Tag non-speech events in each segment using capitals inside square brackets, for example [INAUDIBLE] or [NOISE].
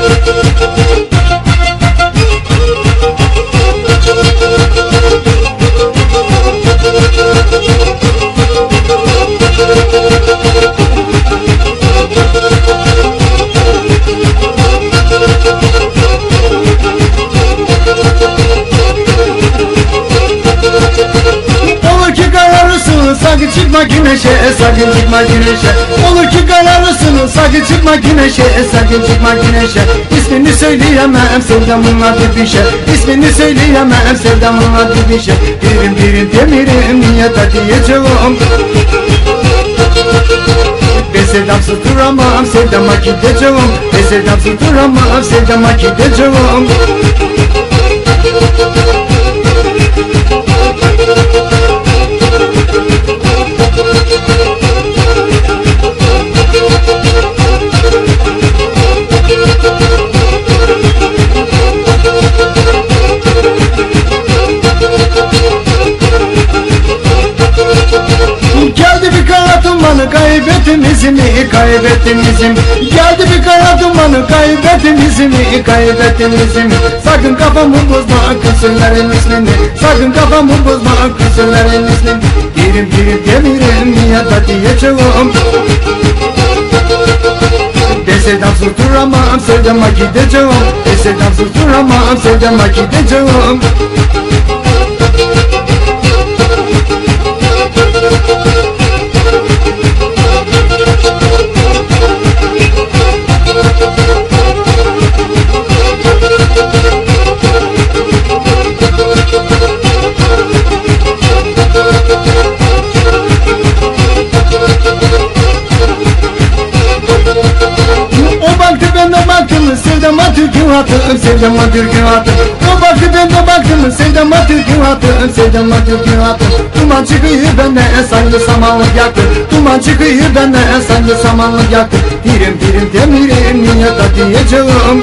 No. Sakın çıkma güneşe sakın çıkma güneşe. Olur ki kararırsın sakın çıkma güneşe sakın çıkma güneşe. İsmini söyleyemem sevdamın adı bir şey. İsmini söyleyemem sevdamın adı bir şey. Birim birim demirim niyet diyeceğim Ben sevdamsız duramam sevdama gideceğim. Ben sevdamsız duramam sevdama gideceğim. Geldi bir kanatım bana kaybettim izimi kaybettim izimi Geldi bir kanatım bana kaybettim izimi kaybettim izimi Sakın kafamı bozma kızların ismini. Sakın kafamı bozma kızların ismini Dirim dirim demirim ya da diyeceğim. Ben sevdamsız duramam sevdama gideceğim. Ben sevdamsız duramam sevdama gideceğim de baktım sevdama türkü attım sevdama türkü attım O baktı ben de baktım sevdama türkü attım sevdama türkü attım Duman çıkıyor benden sanki samanlık yaktı Duman çıkıyor benden sanki samanlık yaktı Dirim dirim demirim niye da diyeceğim?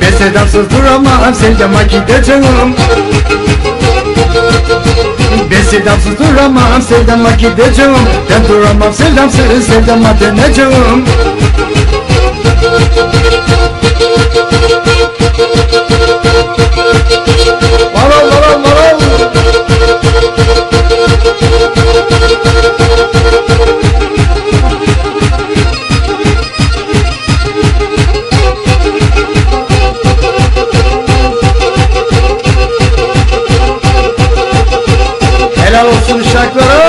Ben sevdamsız duramam sevdama gideceğim ben sevdamsız duramam sevdama gideceğim. Ben duramam sevdamsız sevdama döneceğim Helal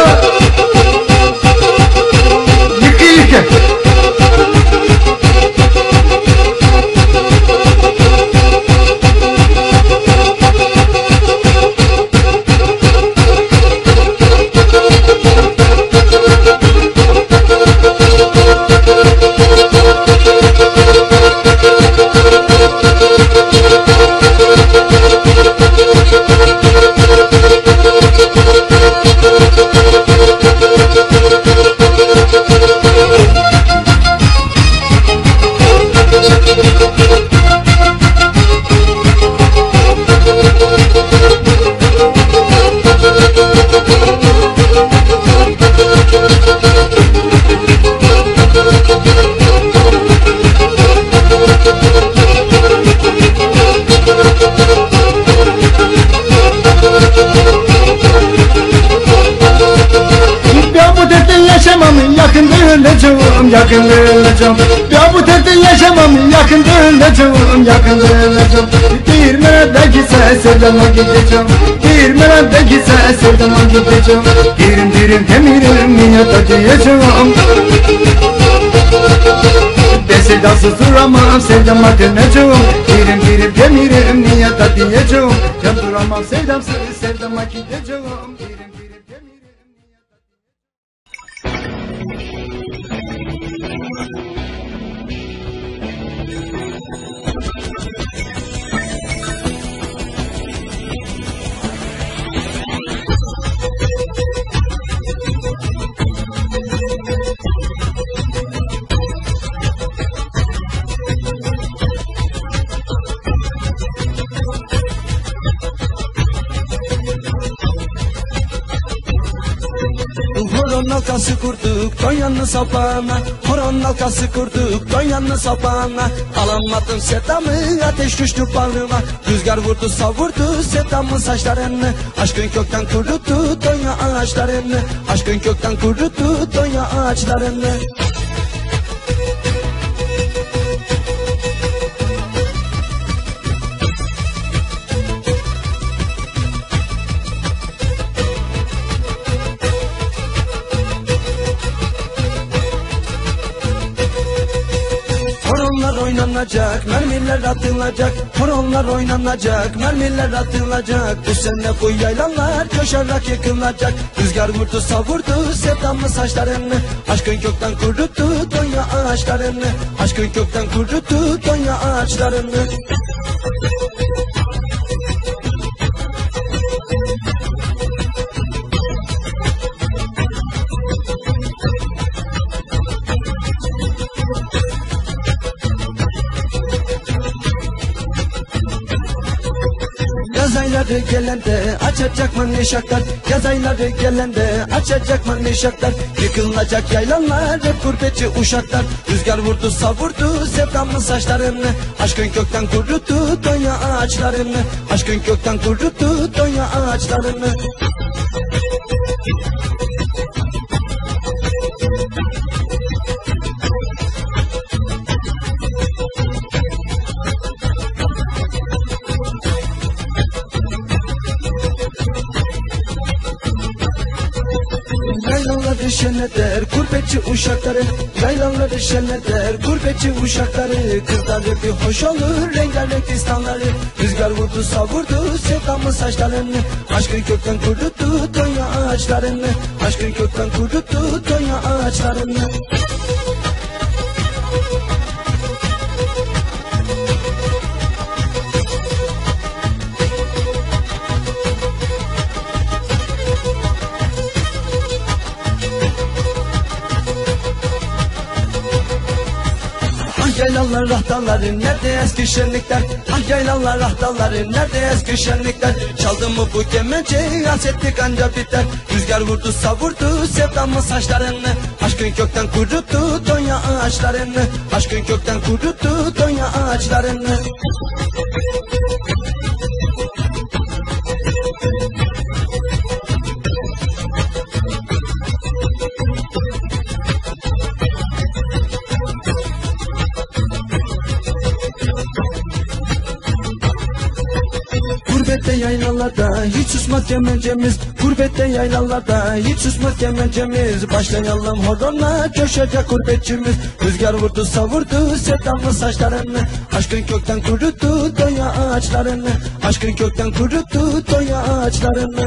öleceğim yakında öleceğim Ben bu dertten yaşamam yakında öleceğim yakında öleceğim Bir meredeki ses sevdama gideceğim Bir meredeki ses sevdama gideceğim Dirim dirim demirim niyet diyeceğim Ben sevdasız duramam sevdama döneceğim Dirim dirim demirim niyet diyeceğim Ben duramam sevdamsız sevdama gideceğim halkası kurduk Konya'nın sapağına Horon halkası kurduk Konya'nın sapağına Alamadım sevdamı ateş düştü bağrıma. Rüzgar vurdu savurdu sevdamın saçlarını. Aşkın kökten kurudu Konya ağaçlarını. Aşkın kökten kurudu Konya ağaçlarını Oynanacak, mermiler atılacak Horonlar oynanacak, mermiler atılacak. Bu sene bu yaylalar coşarak yıkılacak. Rüzgar vurdu savurdu sevdamlı saçlarını. Aşkın kökten kurudu Tonya ağaçlarını. Aşkın kökten kurudu Tonya ağaçlarını ayları gelende açacak manişaklar Yaz ayları gelende açacak manişaklar Yıkılacak yaylanlar hep gurbetçi uşaklar. Rüzgar vurdu savurdu sevdamın saçlarını. Aşkın kökten kurudu Donya ağaçlarını. Aşkın kökten kurudu Donya ağaçlarını uşakları Yaylaları şenleder gurbetçi uşakları Kızları bir hoş olur. Rengarenk istanları Rüzgar vurdu savurdu. Sevdamın saçlarını Aşkın kökten kurudu Tonya ağaçlarını Aşkın kökten kurudu Tonya ağaçlarını Yaylalar rahtaları nerede eski şenlikler? Ah yaylalar rahtaları nerede eski şenlikler? Çaldı mı bu kemençe hasretlik anca biter. Rüzgar vurdu savurdu sevdamın saçlarını. Aşkın kökten kurudu Tonya ağaçlarını. Aşkın kökten kurudu Tonya ağaçlarını yaylalarda. Hiç susmaz kemencemiz Gurbette yaylalarda. Hiç susmaz kemencemiz Başlayalım horonla coşacak gurbetçimiz Rüzgar vurdu savurdu sevdamlı saçlarını. Aşkın kökten kurudu doya ağaçlarını. Aşkın kökten kurudu doya ağaçlarını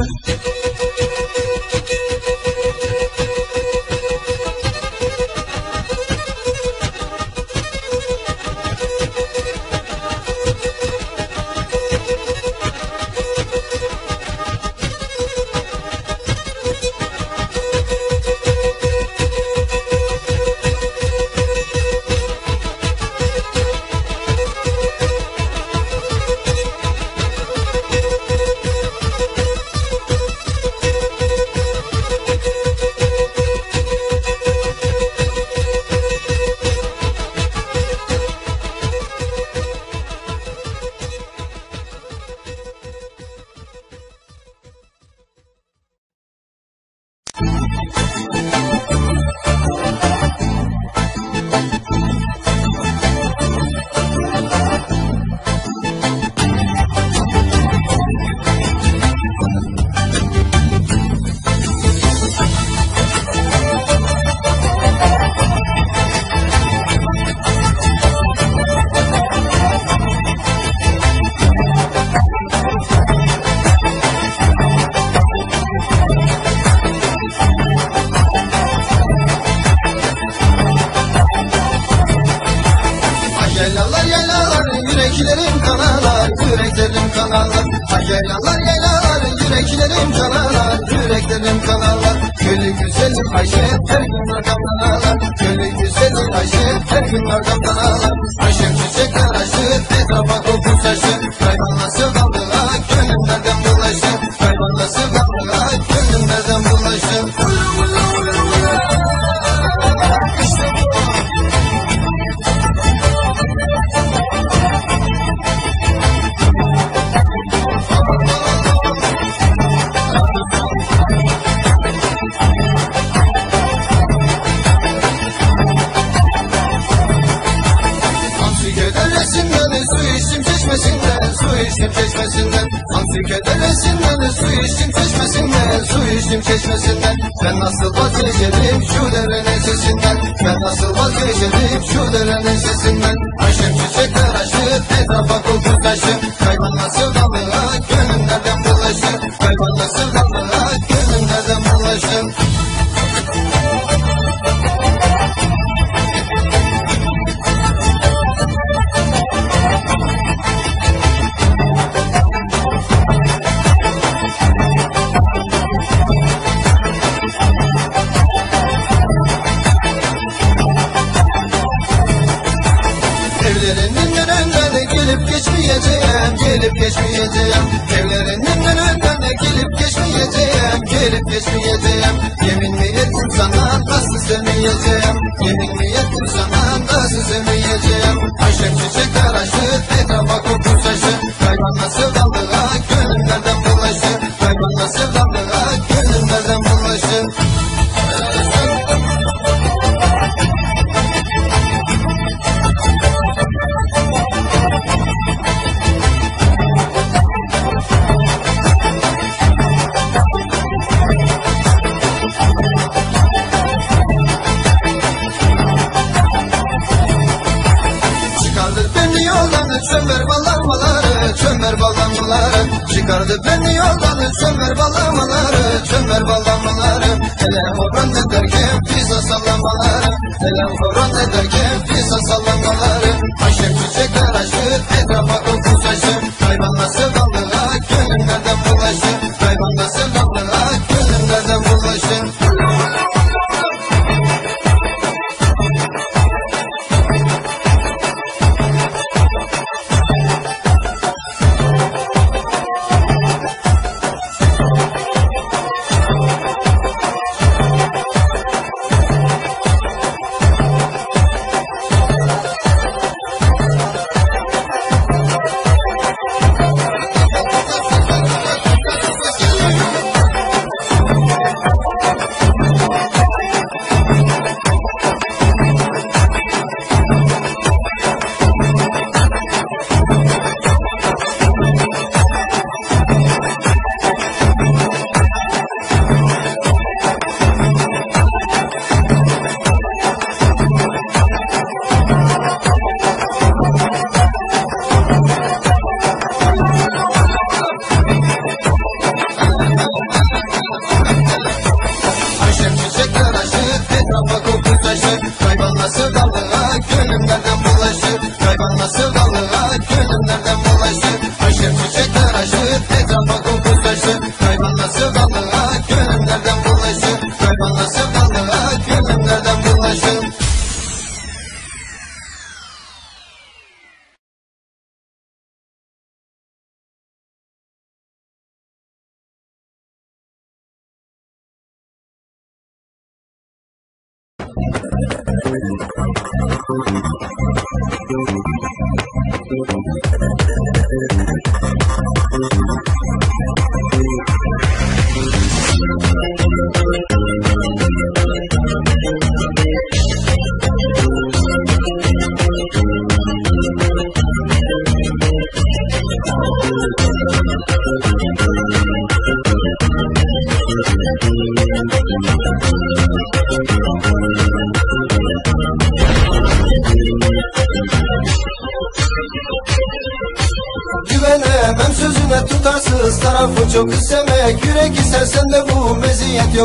Kısa sallamaları Aşık çiçekler aşık etrafa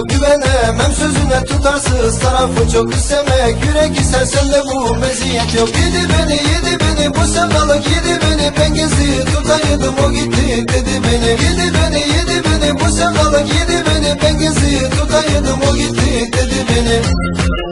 çok güvenemem Sözüne tutarsız. Tarafı çok istemek Yürek istersen de bu meziyet yok. Yedi beni yedi beni bu sevdalık yedi beni. Ben gizli tutaydım o gitti dedi beni. Yedi beni yedi beni bu sevdalık yedi beni. Ben gizli tutaydım o gitti dedi beni.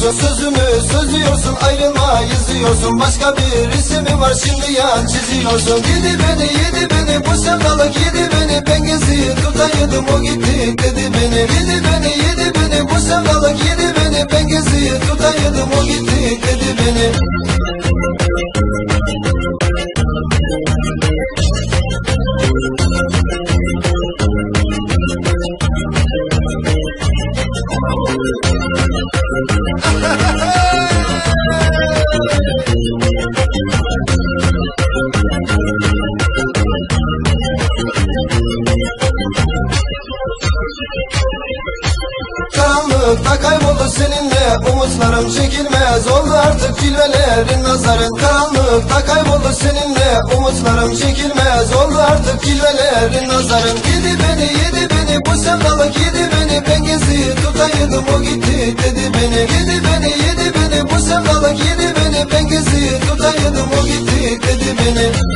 Çiziyorsun Sözümü sözlüyorsun ayrılma yazıyorsun Başka bir ismi var şimdi yan çiziyorsun. Yedi beni yedi beni bu sevdalık yedi beni. Ben geziyi tutaydım o gitti dedi beni. Yedi beni yedi beni bu sevdalık yedi beni. Ben geziyi tutaydım o gitti dedi beni Karanlıkta kayboldu seninle Umutlarım çekilmez. Oldu artık cilvelerin nazarın Yedi beni yedi beni bu sevdalık yedi beni. Ben geziyi tutaydım o gitti dedi beni. Yedi beni yedi beni bu sevdalık yedi beni. Ben geziyi tutaydım o gitti dedi beni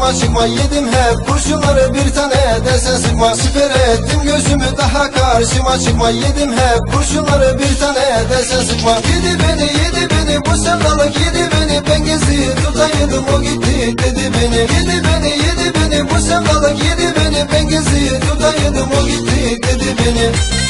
karşıma çıkma Yedim hep. Kurşunları bir tane de sen sıkma Siper ettim gözümü daha karşıma çıkma Yedim hep. Kurşunları bir tane de sen sıkma Yedi beni yedi beni. Bu sevdalık yedi beni. Ben geziyi tutaydım o gitti dedi beni. Yedi beni yedi beni. Bu sevdalık yedi beni. Ben geziyi tutaydım o gitti dedi beni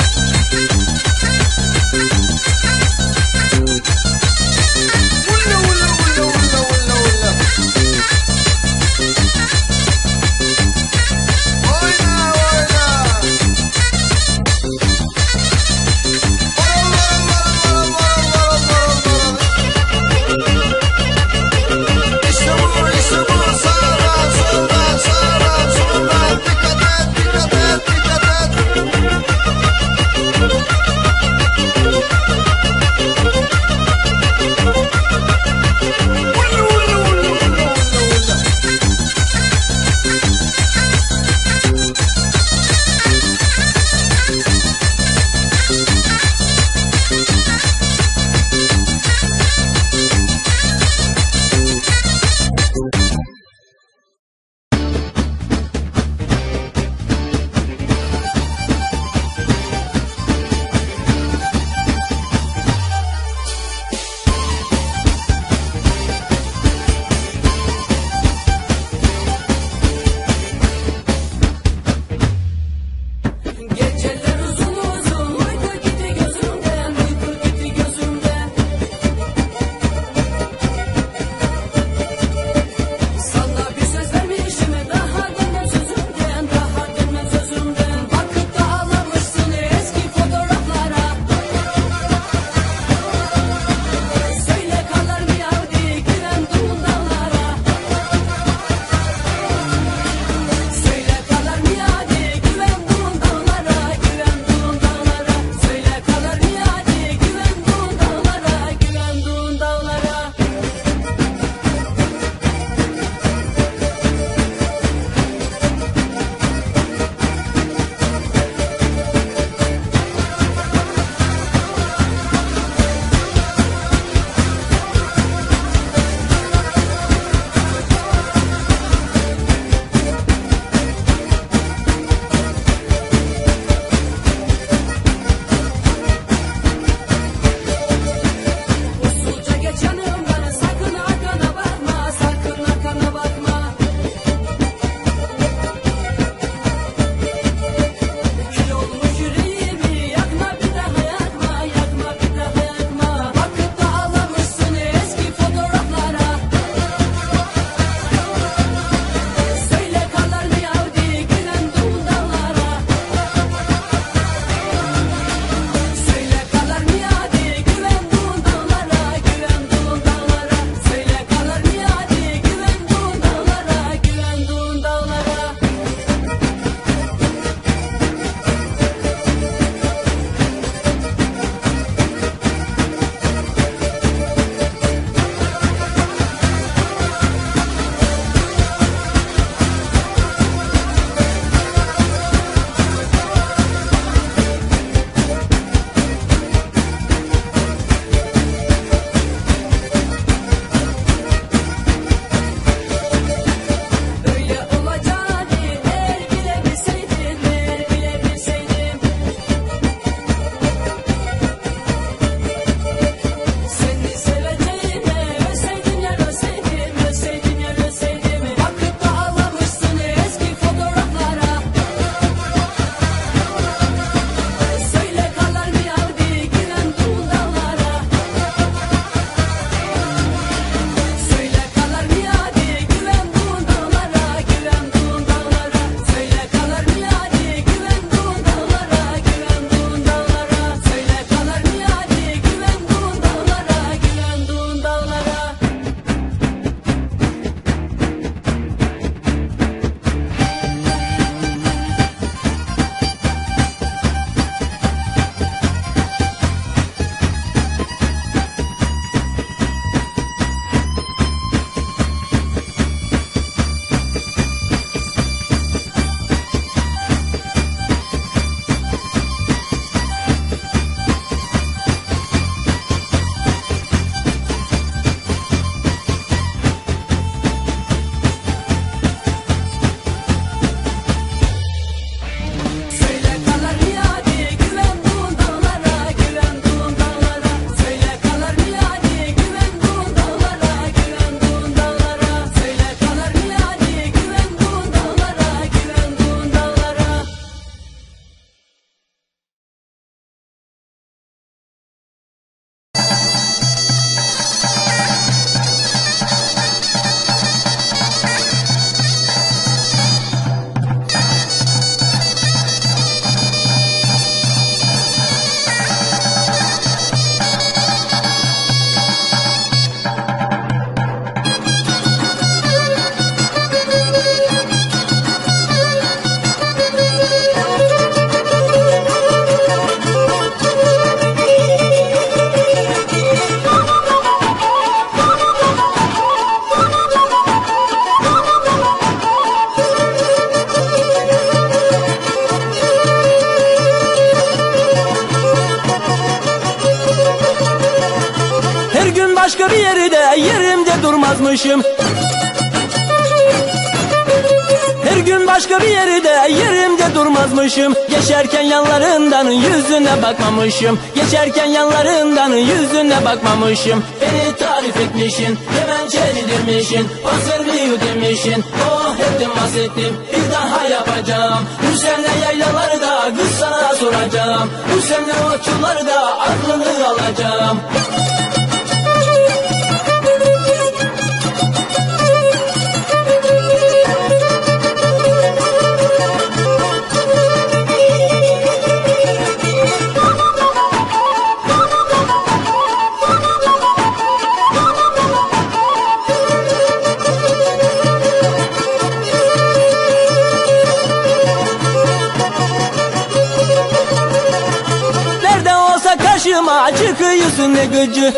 yüzüne bakmamışım. Geçerken yanlarından yüzüne bakmamışım. Beni tarif etmişin, kemençelidirmişin Konserviyu demişin, oh ettim bahsettim. Bir daha yapacağım, bu sene yaylaları da kız sana soracağım. Bu sene oçuları da aklını alacağım ne gücü.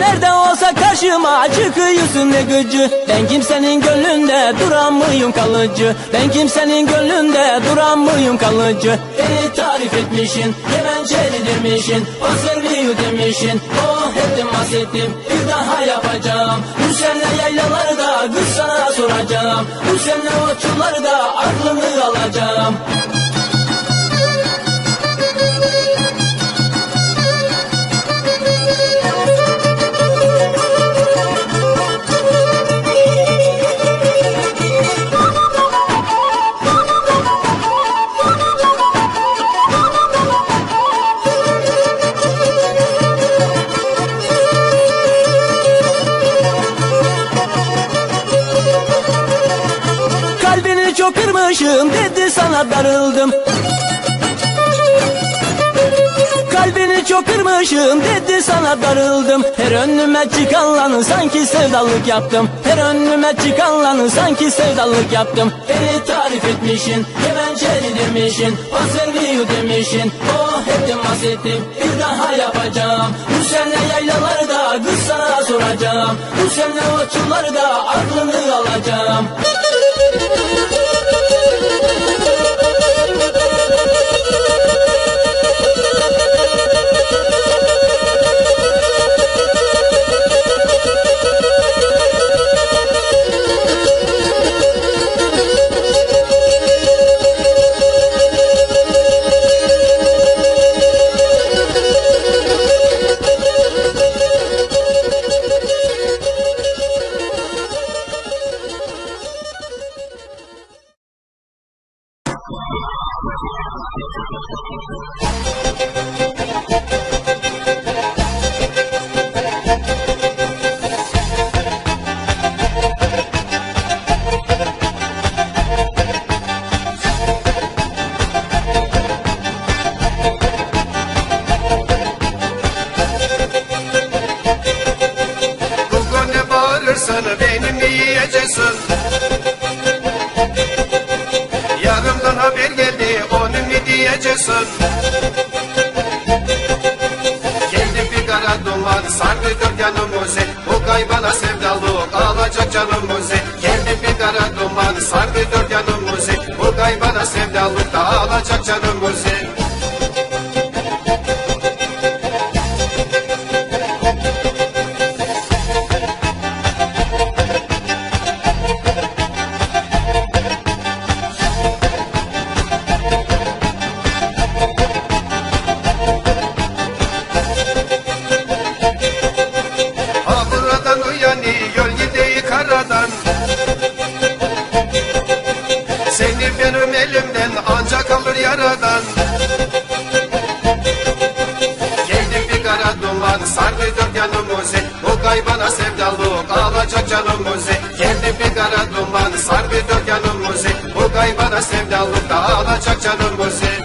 Nerede olsa karşıma çıkıyorsun ne gücü. Ben kimsenin gönlünde duran mıyım kalıcı? Ben kimsenin gönlünde duran mıyım kalıcı? Beni tarif etmişin, kemençelidirmişin Konserviyu demişin, oh ettim bahsettim Bir daha yapacağım, bu sene yaylaları da kız sana soracağım. Bu sene oçuları da aklını alacağım kırmışım dedi sana darıldım. Kalbini çok kırmışım dedi sana darıldım. Her önüme çıkanlanı sanki sevdalık yaptım. Her önüme çıkanlanı sanki sevdalık yaptım. Beni tarif etmişin, kemençelidirmişin Konserviyu demişin, oh ettim bahsettim Bir daha yapacağım, bu sene yaylaları da kız sana soracağım. Bu sene oçuları da aklını alacağım da alacak canımızı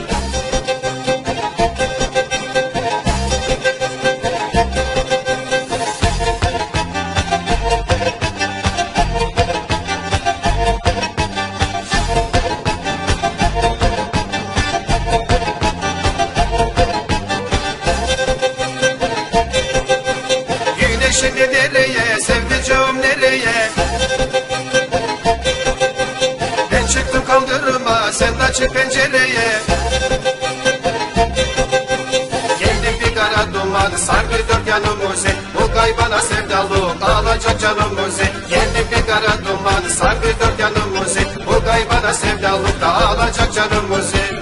Bu kay bana sevdalık da alacak canımızı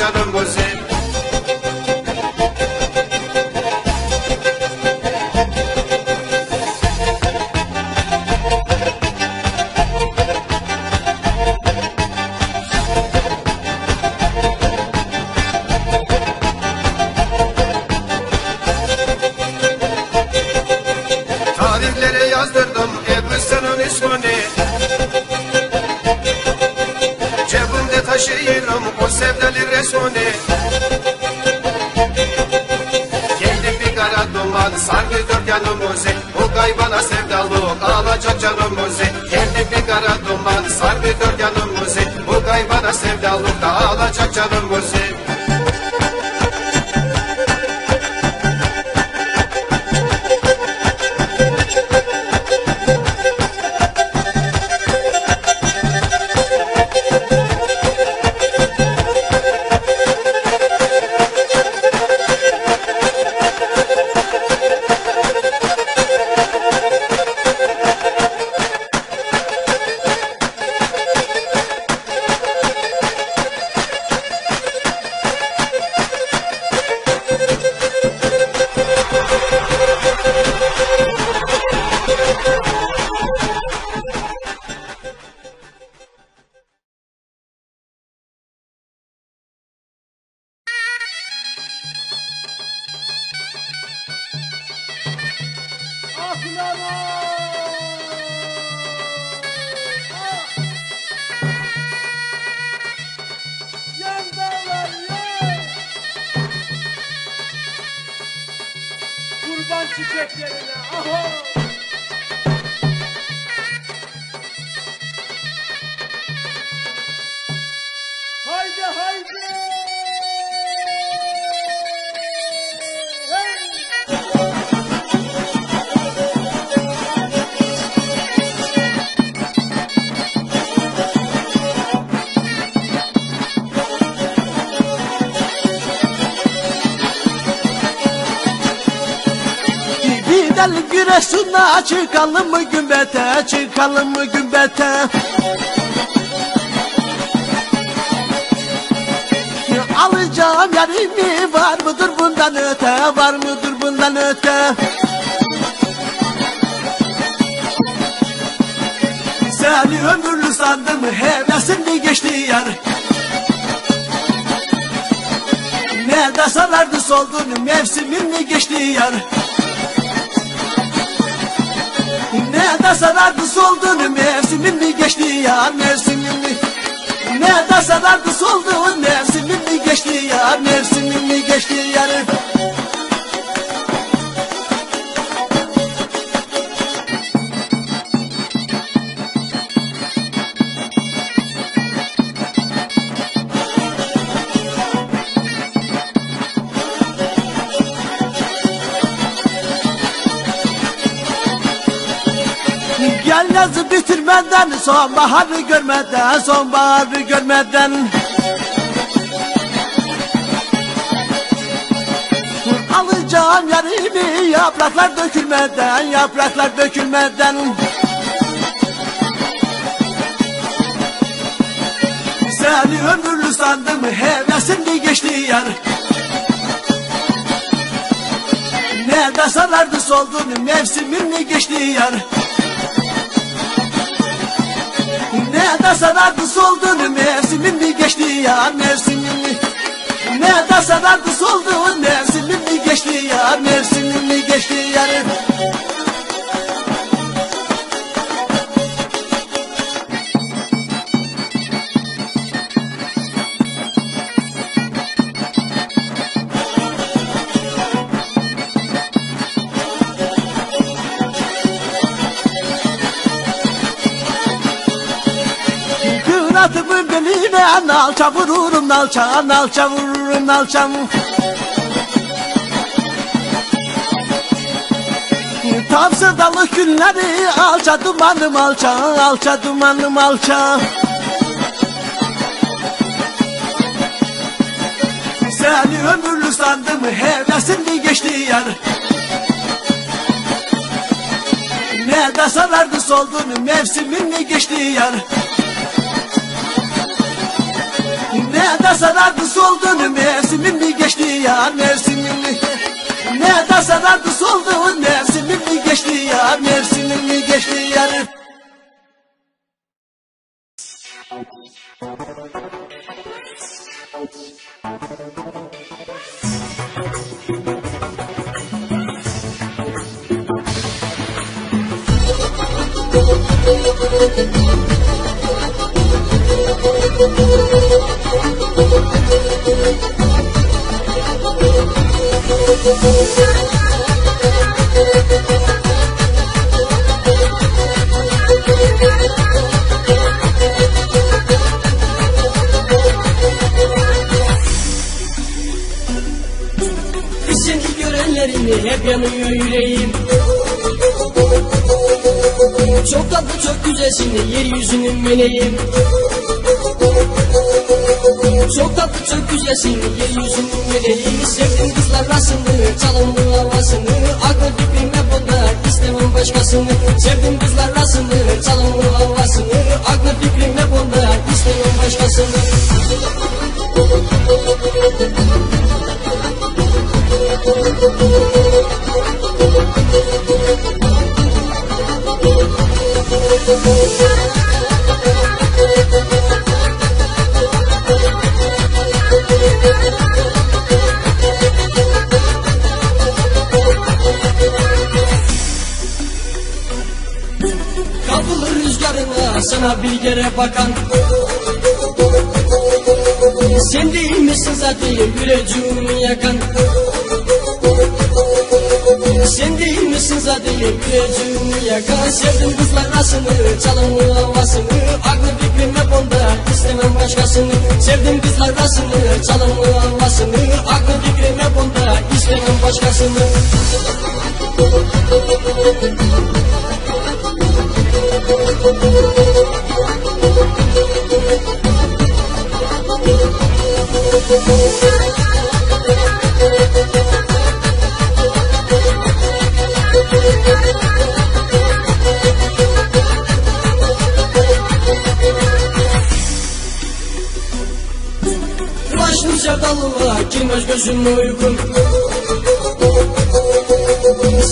alacak canımızı çıkalım mı gümbete çıkalım mı gümbete? Alacağım yarimi var mıdır bundan öte var mıdır bundan öte? Seni ömürlü sandım hevesin geçti yar? Ne de sarardı soldun mevsimin mi geçti yar Ne de sarardı soldun mevsimin mi geçti yar mevsimin mi? Ne de sarardı soldun mevsimin mi geçti yar mevsimin mi geçti yar Yazı bitirmeden sonbaharı görmeden sonbaharı görmeden. Alacağım yarimi yapraklar dökülmeden yapraklar dökülmeden. Seni ömürlü sandım hevesin mi geçti yar Ne de sarardı soldun mevsimin mi geçti yar Ne de sarardı soldun mevsimin mi geçti yar mevsimin mi? Ne de sarardı soldun mevsimin mi geçti yar mevsimin mi geçti yar Kanatımı beline nalça vururum nalça nalça vururum nalça. Tam sevdalık günleri alça dumanım alça alça dumanım alça. Seni ömürlü sandım hevesin mi geçti yar. Ne de sarardı soldun mevsimin mi geçti yar Ne de sarardı soldun mevsimin mi geçti yar mevsimin mi? Ne de sarardı soldun mevsimin mi geçti yar mevsimin mi geçti yar Seni görenlerini hep yanıyor yüreğim. Çok tatlı çok güzelsin yeryüzünün meleğim Çok tatlı çok güzelsin yeryüzünün meleğim Sevdim. Kızlar arasını çalımlı havasını. Aklı hep onda istemem başkasını. Sevdim kızlar arasını çalımlı havasını. Aklı hep onda istemem başkasını. Kapılır sana bir kere bakan. Sen değil misin zaten yüreğimi yakan? Sen değil misin zaten yüreğimi yakan? Sevdim kızlar arasını çalımlı havasını Aklı fikrim hep onda istemem başkasını. Sevdim kızlar arasını çalımlı havasını Aklı fikrim hep onda istemem başkasını Ulaştım sevdalılığa girmez gözüme uykum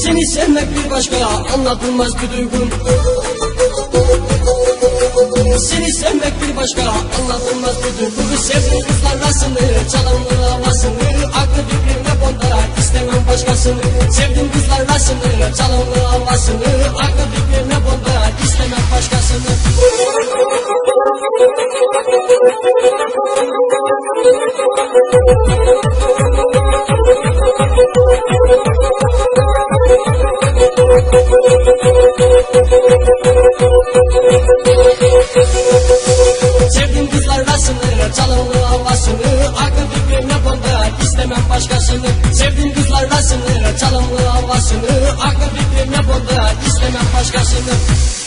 Seni sevmek bir başka anlatılmaz bir duygum Seni sevmek bir başka anlatılmaz bir duygu Sevdiğim kızlar arasını çalımlı havasını Aklı fikrim hep onda istemem başkasını. Sevdiğim kızlar arasını çalımlı havasını Aklı fikrim hep onda istemem başkasını. Sevdim [LAUGHS] başkasını. Sevdim kızlar arasını, çalımlı havasını Aklı fikrim hep onda, istemem başkasını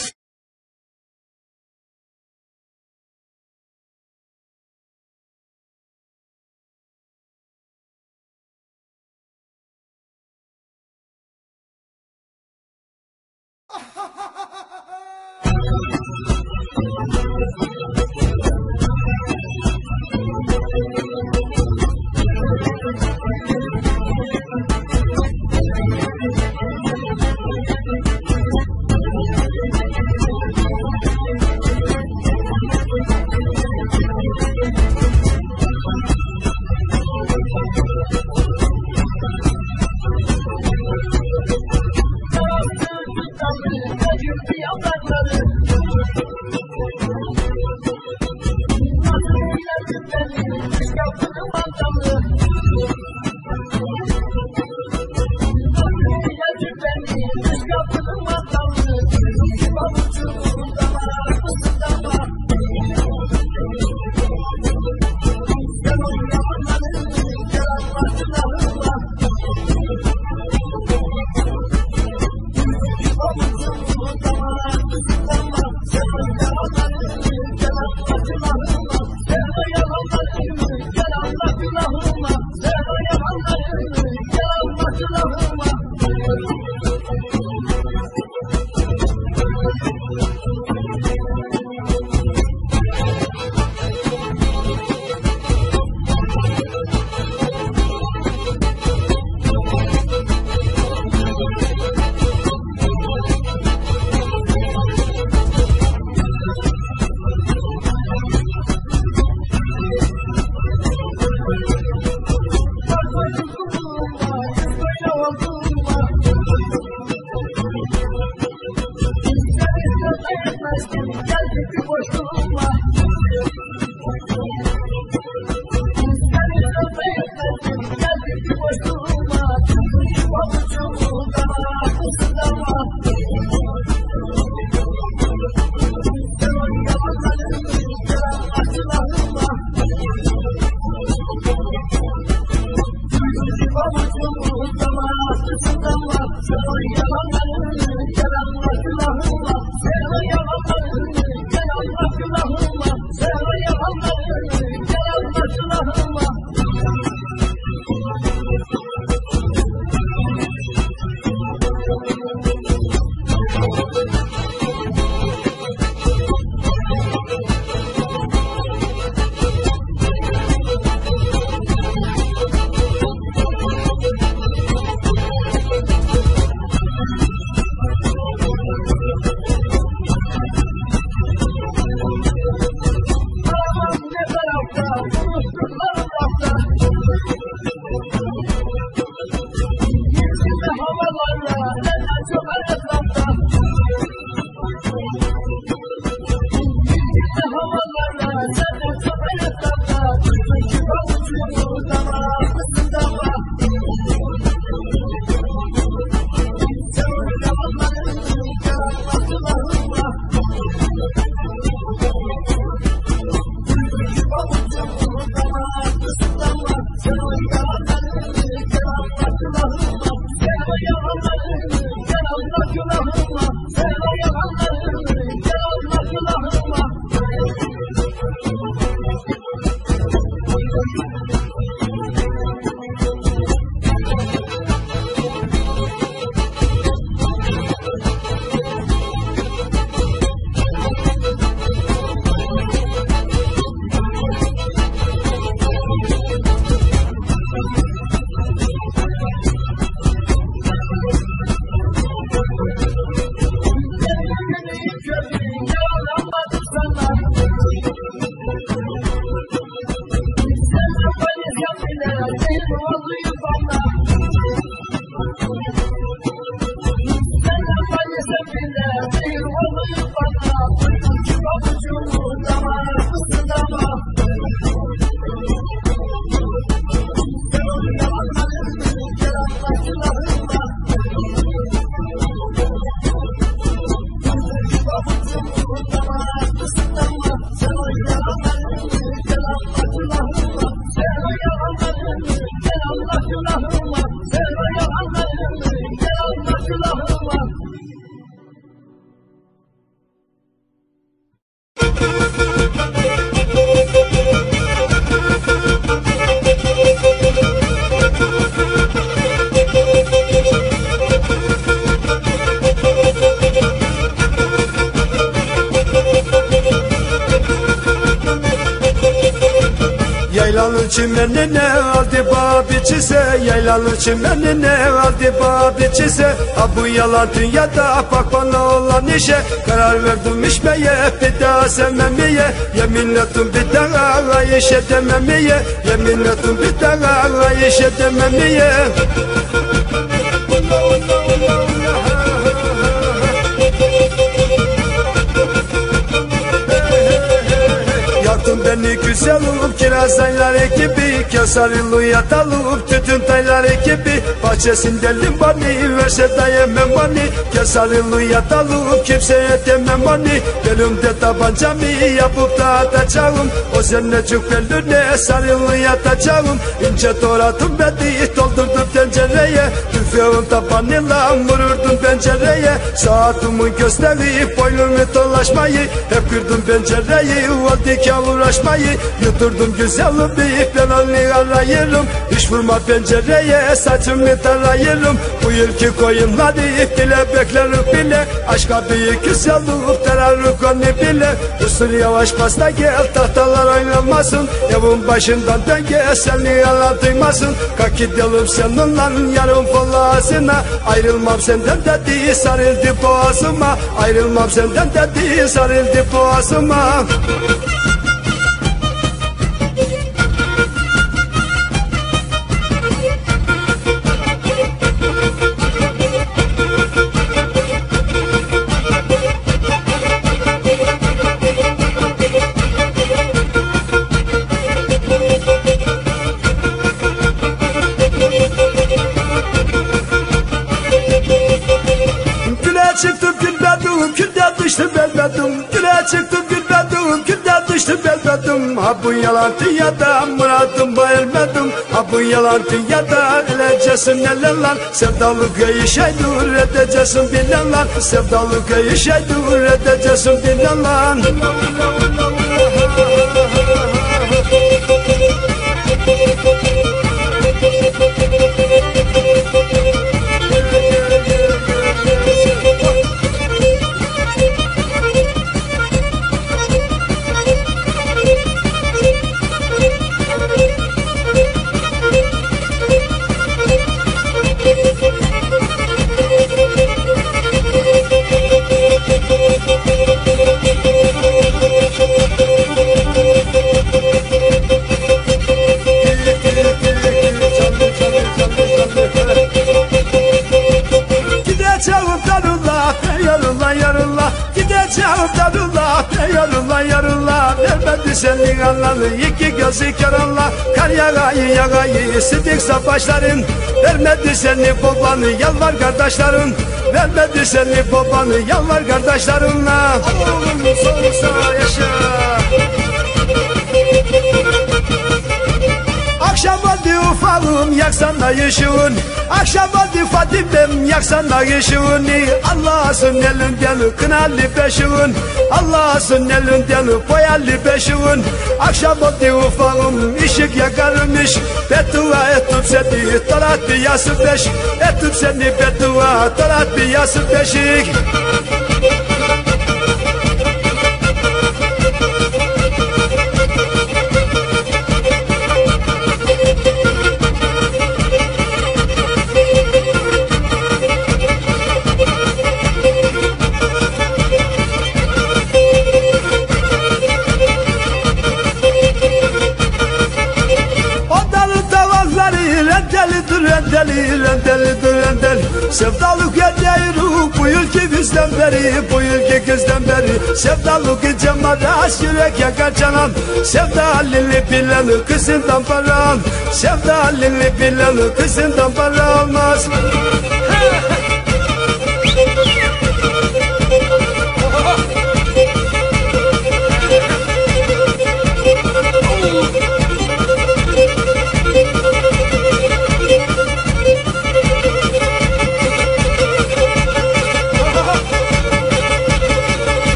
Yaylalı çimenine aldı babi çise Yaylalı çimenine aldı babi çise Ha bu yalan dünyada bak bana olan işe. Karar verdim içmeye bir daha sevmemeye. Yemin ettim bir daha iş edememeye. Yemin ettim bir daha iş edememeye. Ula beni güzel olup kiraz ayları gibi Kesarılı yatalım tütün tayları gibi Bahçesinde limbani verse dayemem bani Kesarılı yatalım kimseye demem bani. Belimde tabancamı yapıp da atacağım. O zennecik belline sarılı yatacağım. İnce doğradım bedi doldurdum tencereye. Tüfeğin tabanıyla vururdum pencereye. Saatimi gösterip boynumu dolaşmayı Hep kırdım pencereyi. Oldu ki uğraşmayı Yuturdum güzelim bir planını arayırım Hiç vurma pencereye. Saçımı tarayırım Bu yılki koyunları bile beklerim bile. Aşka büyük güzellik tararık onu bile. Usul yavaş basta gel tahtalar oynamasın. Evin başından dön gel seni yalan duymasın Kalk gidelim seninle yarın folasına Ayrılmam senden dedi sarıldı boğazıma. Ayrılmam senden dedi sarıldı boğazıma. Güle belmedim Ha bu yalan dünyada muradım bayılmadım. Ha bu yalan dünyada öleceğsin neler lan Sevdalık iyi şey dur edeceksin bilen lan? Sevdalık iyi şey dur edeceksin Vermedi senin anlanı iki gözü karanla Kar yağayı yağayı sidik savaşların Vermedi seni babanı yalvar kardeşlerin. Vermedi seni babanı yalvar kardeşlerinle Oğlum soğuksa yaşa. Akşam oldu ufalım yaksan da ışığın Akşam oldu Fadimem yaksan da ışığın Allah'ın elinden kınalı beşiğin. Allah'ın elinden boyalı beşiğin. Akşam oldu ufalım ışık yakarmış. Beddua ettim seni tarat bir yası beş. Ettim seni beddua tarat bir yası beşik cemaat yürek yakar canan Sevdalili bilen kızından para al Sevdalili bilen kızından para almaz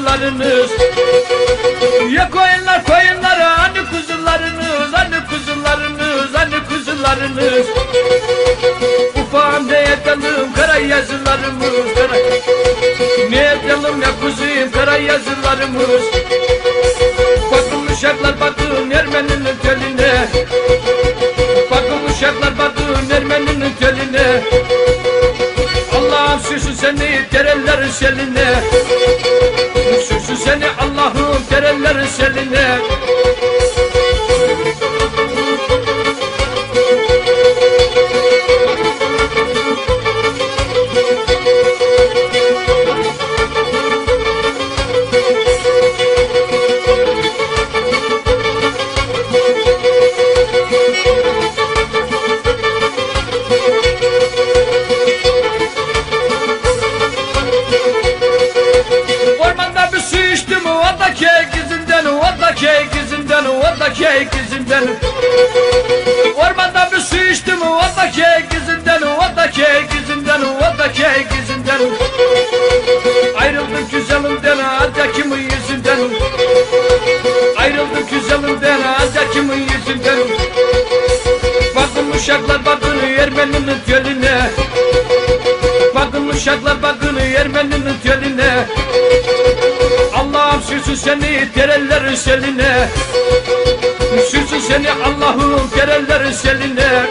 kuzularınız Ya koyunlar koyunlara anne kuzularınız Anne kuzularınız anne kuzularınız. Ufağım ne yapalım kara yazılarımız. Kara... Ne yapalım ya kuzuyum kara yazılarımız. Bakın uşaklar bakın Ermeni'nin teline. Bakın uşaklar bakın Ermeni'nin teline. Allah'ım süsün seni kereller seline Better say Uşaklar bakını Ermeninin teline. Allah'ım sürsün seni terellerin seline. Sürsün seni Allah'ım terellerin seline.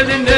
gelin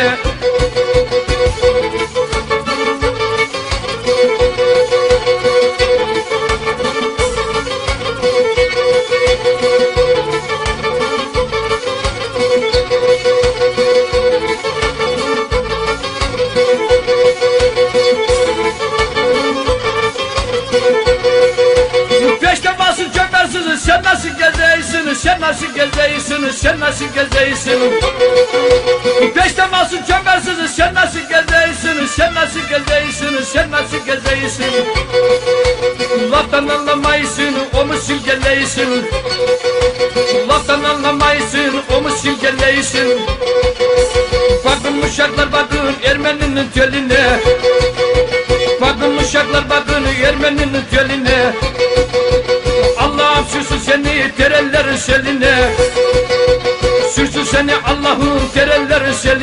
seni dereler seline. Sürsün seni Allah'ım dereler seline.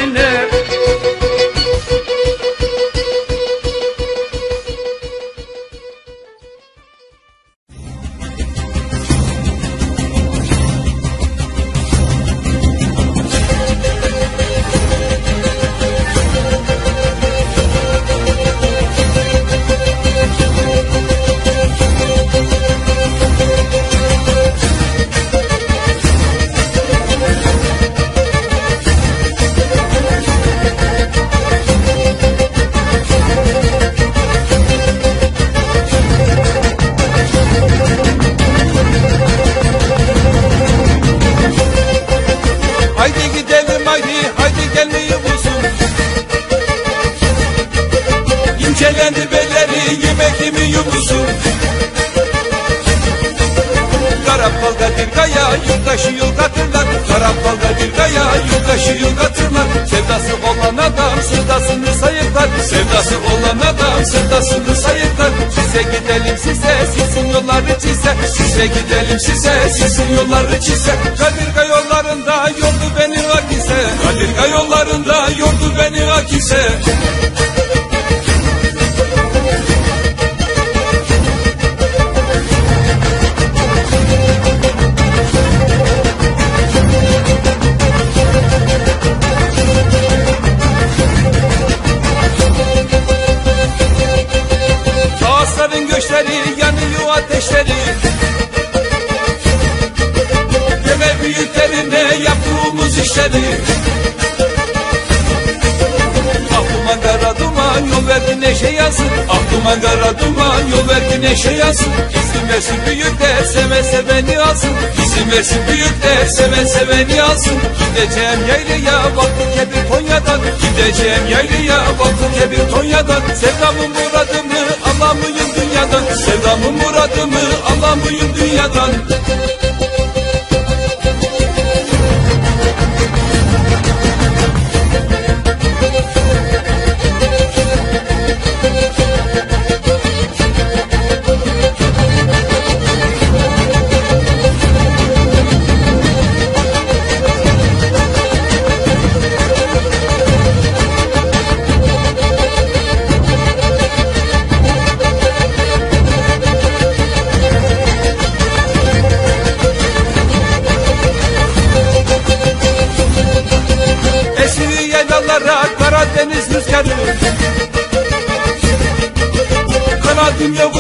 İzin versin büyükler seve seveni alsın Gideceğim yaylaya vakti kebir Konya'dan. Gideceğim yaylaya vakti kebir Konya'dan. Sevdamın muradımı alamıyım dünyadan. Sevdamın muradımı alamıyım dünyadan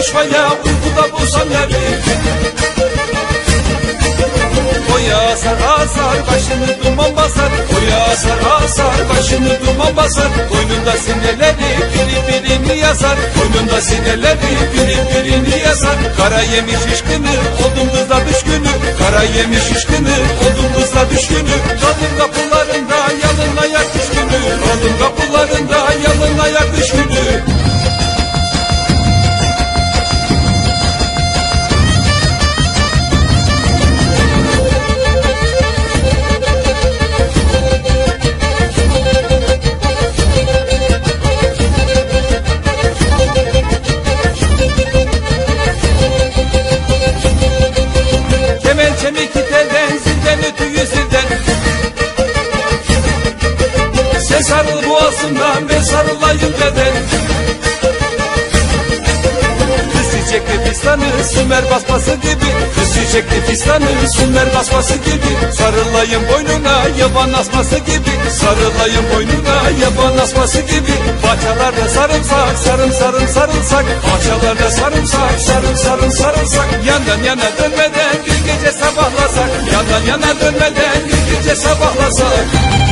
Yavuşmaya uykuda bulsam yarı Oya asar asar başını duman basar. Oya asar asar başını duman basar. Koynunda sineleri biri birini yazar. Koynunda sineleri biri birini yazar. Kara yemiş işkını oldum kızla düşkünü. Kara yemiş işkını oldum kızla düşkünü. Kadın kapılarında yalın ayak düşkünü Kadın kapılarında yalın ayak düşkünü sarıl boğazımdan ben sarılayım beden Kız çiçekli fistanı sümer basması gibi. Kız çiçekli fistanı sümer basması gibi. Sarılayım boynuna yaban asması gibi. Sarılayım boynuna yaban asması gibi. Bahçelerde sarımsak sarım sarım sarımsak. Bahçelerde sarımsak sarım sarım sarımsak. Yandan yana dönmeden bir gece sabahlasak. Yandan yana dönmeden bir gece sabahlasak